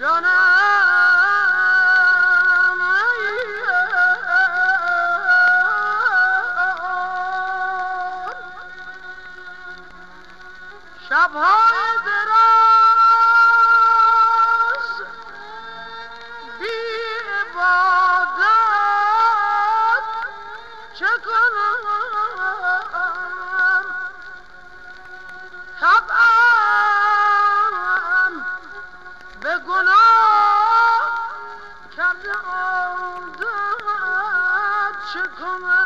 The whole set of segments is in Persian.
جونام علی شب های زراش بغض چکو ঘুমা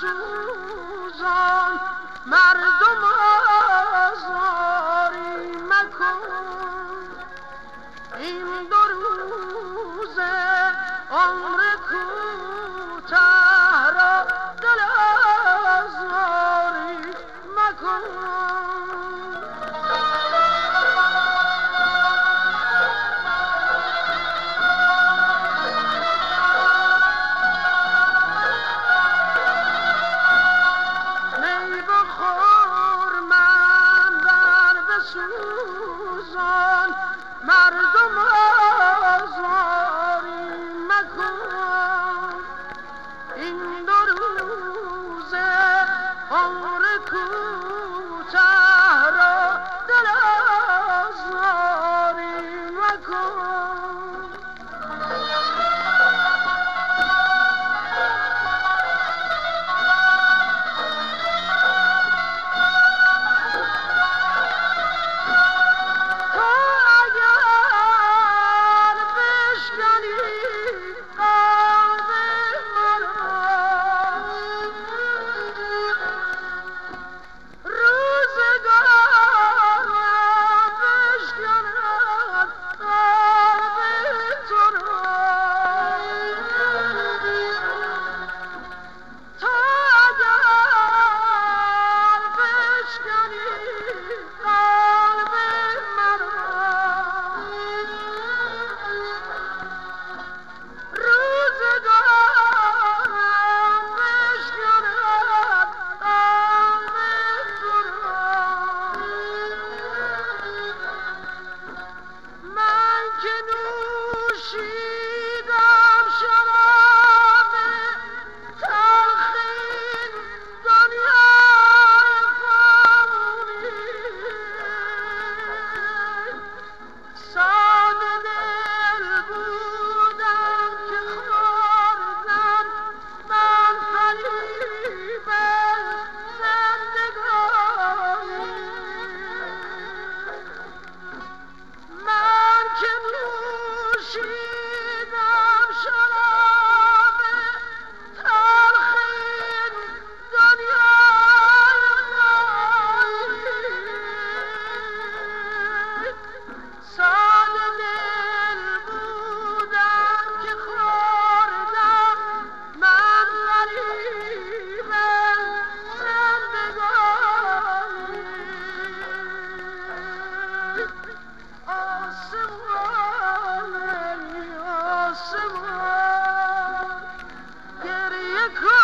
سوزان مردم آزاری مکن. این دو روز عمر 树 good.